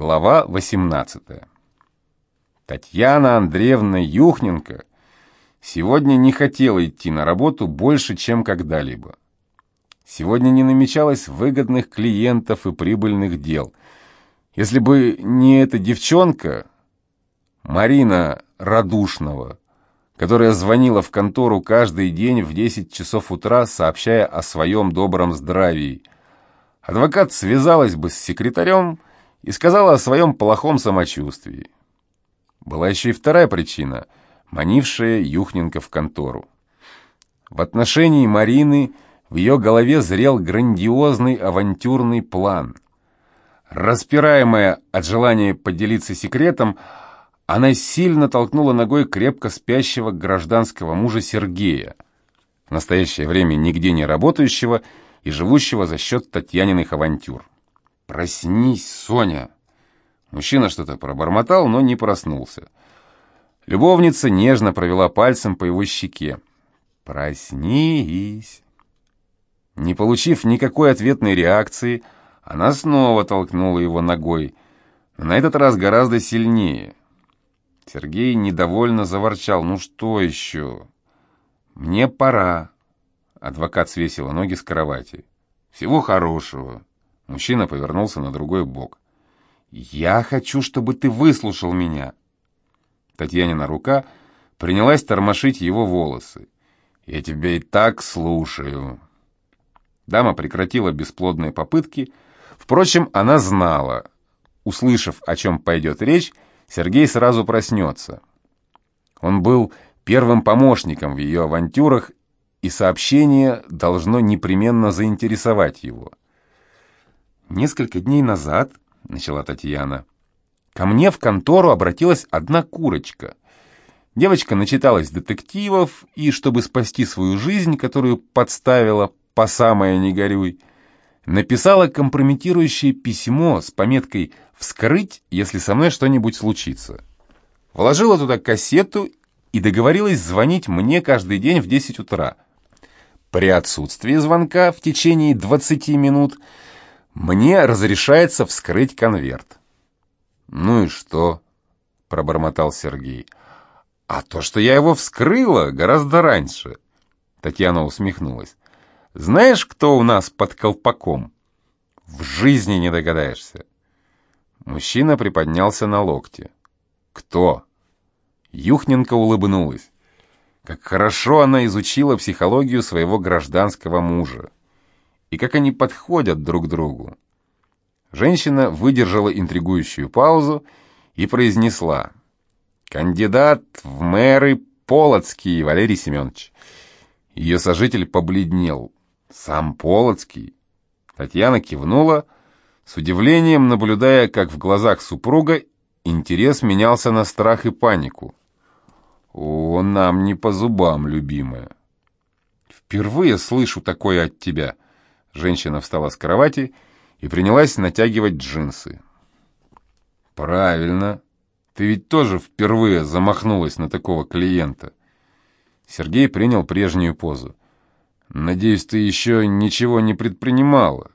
Глава 18. Татьяна Андреевна Юхненко сегодня не хотела идти на работу больше, чем когда-либо. Сегодня не намечалось выгодных клиентов и прибыльных дел. Если бы не эта девчонка, Марина Радушного, которая звонила в контору каждый день в 10 часов утра, сообщая о своем добром здравии, адвокат связалась бы с секретарем и сказала о своем плохом самочувствии. Была еще и вторая причина, манившая Юхненко в контору. В отношении Марины в ее голове зрел грандиозный авантюрный план. Распираемая от желания поделиться секретом, она сильно толкнула ногой крепко спящего гражданского мужа Сергея, в настоящее время нигде не работающего и живущего за счет Татьяниных авантюр. «Проснись, Соня!» Мужчина что-то пробормотал, но не проснулся. Любовница нежно провела пальцем по его щеке. «Проснись!» Не получив никакой ответной реакции, она снова толкнула его ногой, но на этот раз гораздо сильнее. Сергей недовольно заворчал. «Ну что еще?» «Мне пора». Адвокат свесила ноги с кровати. «Всего хорошего». Мужчина повернулся на другой бок. «Я хочу, чтобы ты выслушал меня». Татьянина рука принялась тормошить его волосы. «Я тебя и так слушаю». Дама прекратила бесплодные попытки. Впрочем, она знала. Услышав, о чем пойдет речь, Сергей сразу проснется. Он был первым помощником в ее авантюрах, и сообщение должно непременно заинтересовать его. «Несколько дней назад», — начала Татьяна, — «ко мне в контору обратилась одна курочка. Девочка начиталась детективов и, чтобы спасти свою жизнь, которую подставила по самое не горюй, написала компрометирующее письмо с пометкой «Вскрыть, если со мной что-нибудь случится». Вложила туда кассету и договорилась звонить мне каждый день в 10 утра. При отсутствии звонка в течение 20 минут – мне разрешается вскрыть конверт. «Ну и что?» — пробормотал Сергей. «А то, что я его вскрыла гораздо раньше». Татьяна усмехнулась. «Знаешь, кто у нас под колпаком?» «В жизни не догадаешься». Мужчина приподнялся на локте. «Кто?» Юхненко улыбнулась. Как хорошо она изучила психологию своего гражданского мужа и как они подходят друг другу. Женщина выдержала интригующую паузу и произнесла «Кандидат в мэры Полоцкий Валерий Семенович». Ее сожитель побледнел. «Сам Полоцкий?» Татьяна кивнула, с удивлением наблюдая, как в глазах супруга интерес менялся на страх и панику. «О, нам не по зубам, любимая!» «Впервые слышу такое от тебя!» Женщина встала с кровати и принялась натягивать джинсы. «Правильно. Ты ведь тоже впервые замахнулась на такого клиента». Сергей принял прежнюю позу. «Надеюсь, ты еще ничего не предпринимала?»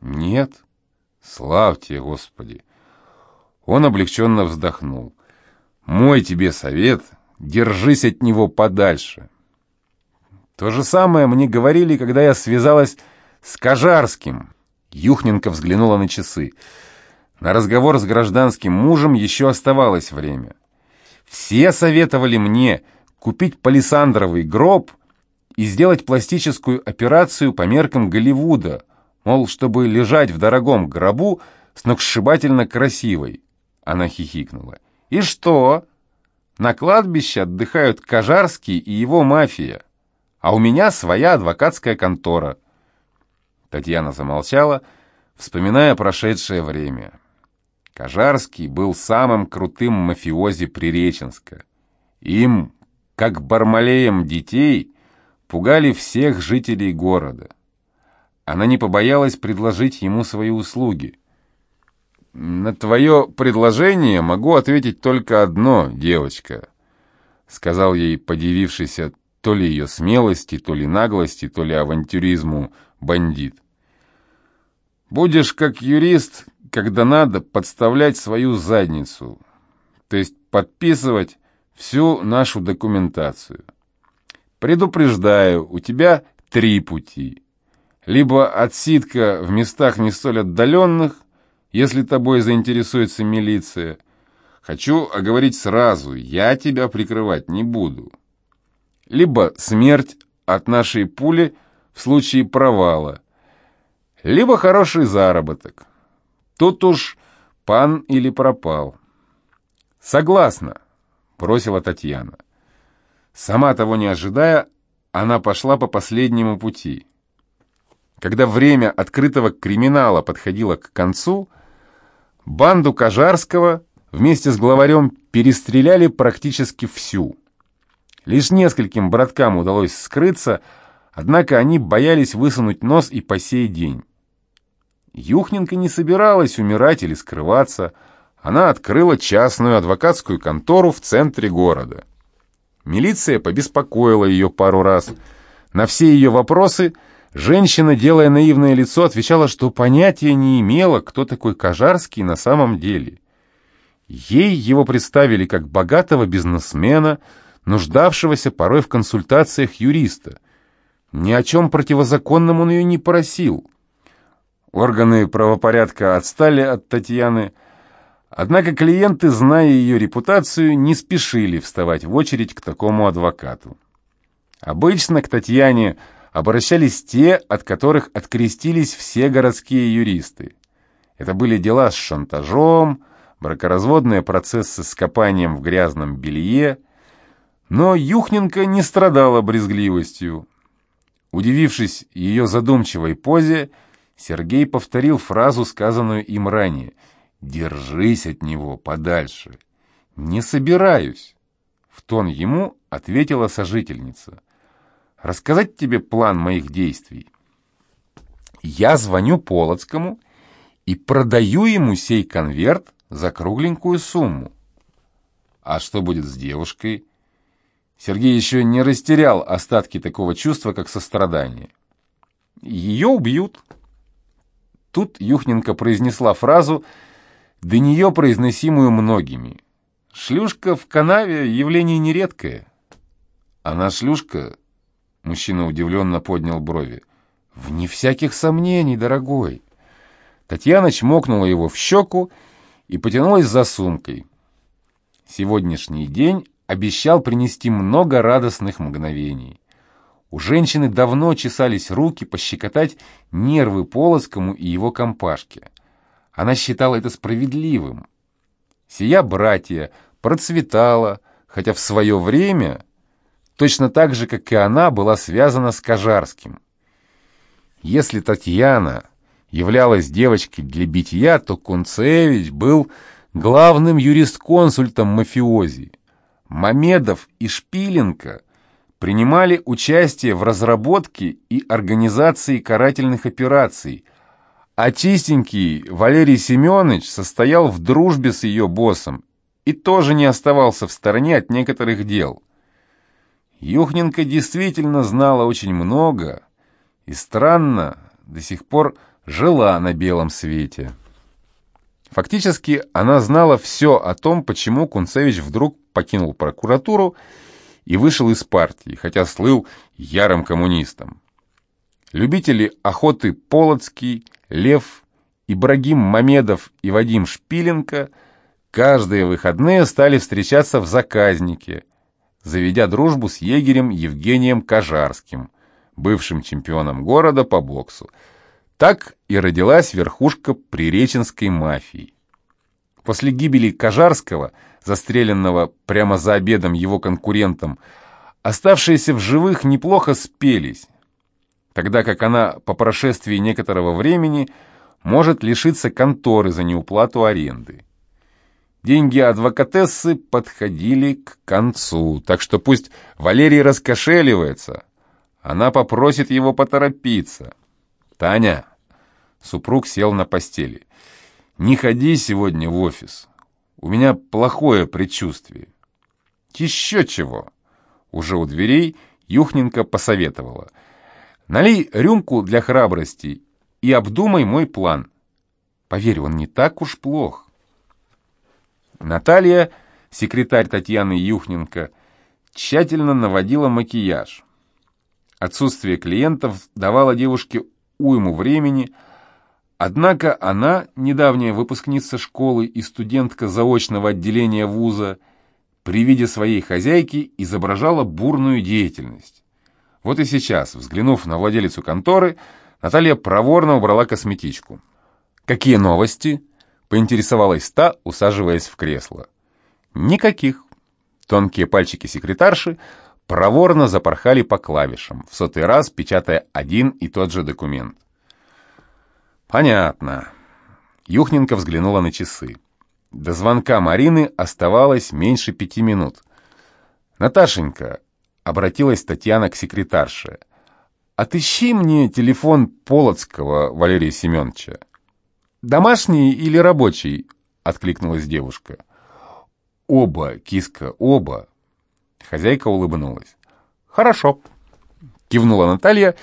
«Нет». «Славьте, Господи!» Он облегченно вздохнул. «Мой тебе совет — держись от него подальше». То же самое мне говорили, когда я связалась «С Кожарским!» Юхненко взглянула на часы. На разговор с гражданским мужем еще оставалось время. Все советовали мне купить палисандровый гроб и сделать пластическую операцию по меркам Голливуда, мол, чтобы лежать в дорогом гробу сногсшибательно красивой. Она хихикнула. «И что? На кладбище отдыхают Кожарский и его мафия, а у меня своя адвокатская контора». Татьяна замолчала, вспоминая прошедшее время. Кожарский был самым крутым мафиози Приреченска. Им, как бармалеем детей, пугали всех жителей города. Она не побоялась предложить ему свои услуги. «На твое предложение могу ответить только одно, девочка», — сказал ей подивившийся то ли ее смелости, то ли наглости, то ли авантюризму бандит. Будешь как юрист, когда надо, подставлять свою задницу, то есть подписывать всю нашу документацию. Предупреждаю, у тебя три пути. Либо отсидка в местах не столь отдаленных, если тобой заинтересуется милиция. Хочу оговорить сразу, я тебя прикрывать не буду. Либо смерть от нашей пули в случае провала, либо хороший заработок. Тут уж пан или пропал. Согласна, бросила Татьяна. Сама того не ожидая, она пошла по последнему пути. Когда время открытого криминала подходило к концу, банду Кожарского вместе с главарем перестреляли практически всю. Лишь нескольким браткам удалось скрыться, однако они боялись высунуть нос и по сей день. Юхненко не собиралась умирать или скрываться. Она открыла частную адвокатскую контору в центре города. Милиция побеспокоила ее пару раз. На все ее вопросы женщина, делая наивное лицо, отвечала, что понятия не имела, кто такой Кожарский на самом деле. Ей его представили как богатого бизнесмена, нуждавшегося порой в консультациях юриста. Ни о чем противозаконном он ее не просил. Органы правопорядка отстали от Татьяны, однако клиенты, зная ее репутацию, не спешили вставать в очередь к такому адвокату. Обычно к Татьяне обращались те, от которых открестились все городские юристы. Это были дела с шантажом, бракоразводные процессы с копанием в грязном белье, но Юхненко не страдала брезгливостью. Удивившись ее задумчивой позе, Сергей повторил фразу, сказанную им ранее. «Держись от него подальше». «Не собираюсь», — в тон ему ответила сожительница. «Рассказать тебе план моих действий?» «Я звоню Полоцкому и продаю ему сей конверт за кругленькую сумму». «А что будет с девушкой?» Сергей еще не растерял остатки такого чувства, как сострадание. «Ее убьют», Тут Юхненко произнесла фразу, до нее произносимую многими. «Шлюшка в канаве — явление нередкое». «Она шлюшка?» — мужчина удивленно поднял брови. «Вне всяких сомнений, дорогой». Татьяна чмокнула его в щеку и потянулась за сумкой. Сегодняшний день обещал принести много радостных мгновений. У женщины давно чесались руки пощекотать нервы Полоцкому и его компашке. Она считала это справедливым. Сия братья процветала, хотя в свое время, точно так же, как и она, была связана с Кожарским. Если Татьяна являлась девочкой для битья, то Кунцевич был главным юрисконсультом мафиози. Мамедов и Шпиленко принимали участие в разработке и организации карательных операций, а чистенький Валерий Семенович состоял в дружбе с ее боссом и тоже не оставался в стороне от некоторых дел. Юхненко действительно знала очень много и, странно, до сих пор жила на белом свете. Фактически она знала все о том, почему Кунцевич вдруг покинул прокуратуру и вышел из партии, хотя слыл ярым коммунистом. Любители охоты Полоцкий, Лев, Ибрагим Мамедов и Вадим Шпиленко каждые выходные стали встречаться в заказнике, заведя дружбу с егерем Евгением Кожарским, бывшим чемпионом города по боксу. Так и родилась верхушка приреченской мафии. После гибели Кожарского – застреленного прямо за обедом его конкурентом, оставшиеся в живых неплохо спелись, тогда как она по прошествии некоторого времени может лишиться конторы за неуплату аренды. Деньги адвокатессы подходили к концу, так что пусть Валерий раскошеливается, она попросит его поторопиться. «Таня!» Супруг сел на постели. «Не ходи сегодня в офис. У меня плохое предчувствие. Еще чего. Уже у дверей Юхненко посоветовала. Налей рюмку для храбрости и обдумай мой план. Поверь, он не так уж плох. Наталья, секретарь Татьяны Юхненко, тщательно наводила макияж. Отсутствие клиентов давало девушке уйму времени, однако она, недавняя выпускница школы и студентка заочного отделения вуза, при виде своей хозяйки изображала бурную деятельность. Вот и сейчас, взглянув на владелицу конторы, Наталья проворно убрала косметичку. «Какие новости?» — поинтересовалась та, усаживаясь в кресло. «Никаких». Тонкие пальчики секретарши проворно запорхали по клавишам, в сотый раз печатая один и тот же документ. «Понятно». Юхненко взглянула на часы. До звонка Марины оставалось меньше пяти минут. «Наташенька», — обратилась Татьяна к секретарше, — «отыщи мне телефон Полоцкого Валерия Семеновича». «Домашний или рабочий?» — откликнулась девушка. «Оба, киска, оба». Хозяйка улыбнулась. «Хорошо», — кивнула Наталья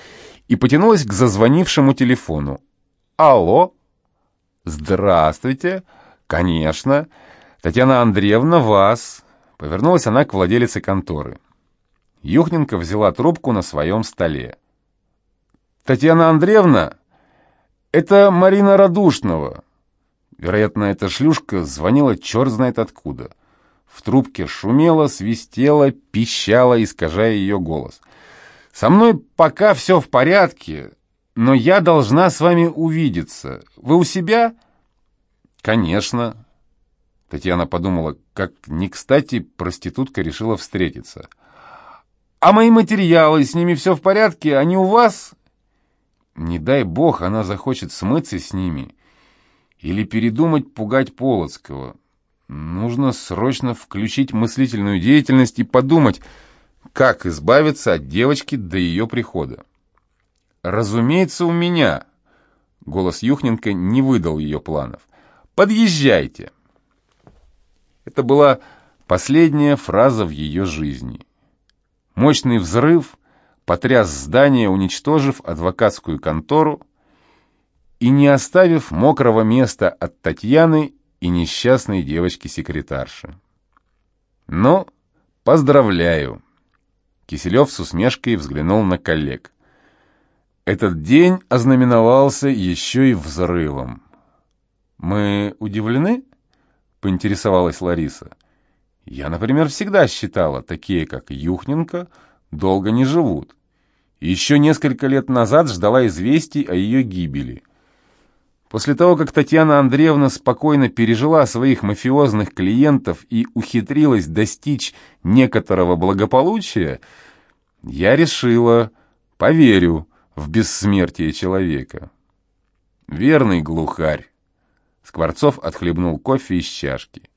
и потянулась к зазвонившему телефону. «Алло?» «Здравствуйте», — «Конечно. Татьяна Андреевна, вас!» Повернулась она к владелице конторы. Юхненко взяла трубку на своем столе. «Татьяна Андреевна, это Марина Радушного». Вероятно, эта шлюшка звонила черт знает откуда. В трубке шумело, свистело, пищало, искажая ее голос. «Со мной пока все в порядке, но я должна с вами увидеться. Вы у себя?» «Конечно». Татьяна подумала, как не кстати проститутка решила встретиться. «А мои материалы, с ними все в порядке? Они у вас?» Не дай бог, она захочет смыться с ними или передумать пугать Полоцкого. Нужно срочно включить мыслительную деятельность и подумать, как избавиться от девочки до ее прихода. «Разумеется, у меня!» Голос Юхненко не выдал ее планов. Подъезжайте!» Это была последняя фраза в ее жизни. Мощный взрыв потряс здание, уничтожив адвокатскую контору и не оставив мокрого места от Татьяны и несчастной девочки-секретарши. Но поздравляю! Киселев с усмешкой взглянул на коллег. Этот день ознаменовался еще и взрывом. «Мы удивлены?» — поинтересовалась Лариса. «Я, например, всегда считала, такие, как Юхненко, долго не живут. Еще несколько лет назад ждала известий о ее гибели. После того, как Татьяна Андреевна спокойно пережила своих мафиозных клиентов и ухитрилась достичь некоторого благополучия, я решила, поверю в бессмертие человека. Верный глухарь. Скворцов отхлебнул кофе из чашки.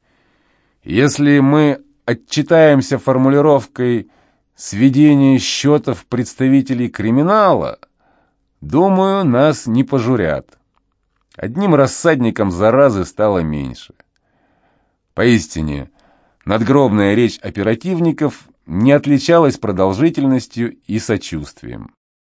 «Если мы отчитаемся формулировкой «сведение счетов представителей криминала», думаю, нас не пожурят. Одним рассадником заразы стало меньше. Поистине, надгробная речь оперативников не отличалась продолжительностью и сочувствием.